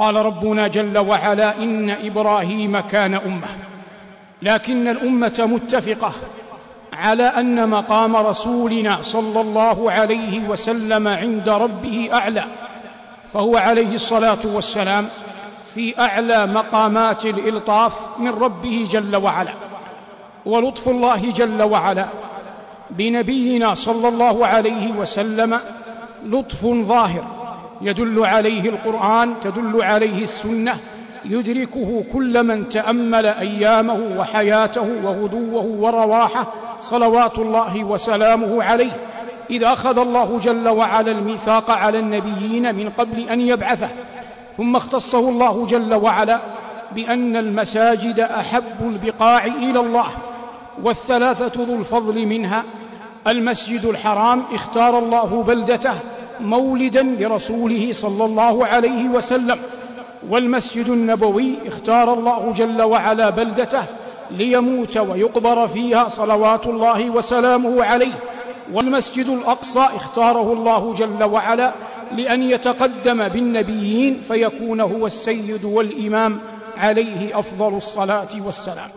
قال ربنا جل وعلا إن إبراهيم كان أمة. لكن الأمة متفقة على أن مقام رسولنا صلى الله عليه وسلم عند ربه أعلى فهو عليه الصلاة والسلام في أعلى مقامات الإلطاف من ربه جل وعلا. ولطف الله جل وعلا بنبينا صلى الله عليه وسلم لطف ظاهر. يدل عليه القرآن تدل عليه السنة يدركه كل من تأمل أيامه وحياته وغدوه ورواحه صلوات الله وسلامه عليه. إذ أخذ الله جل وعلا الميثاق على النبيين من قبل أن يبعثه. ثم اختصه الله جل وعلا بأن المساجد أحب البقاع إلى الله والثلاثة ذو الفضل منها المسجد الحرام اختار الله بلدته مولدا لرسوله صلى الله عليه وسلم. والمسجد النبوي اختار الله جل وعلا بلدته ليموت ويقبر فيها صلوات الله وسلامه عليه. والمسجد الأقصى اختاره الله جل وعلا لأن يتقدم بالنبيين فيكون هو السيد والإمام عليه أفضل الصلاة والسلام.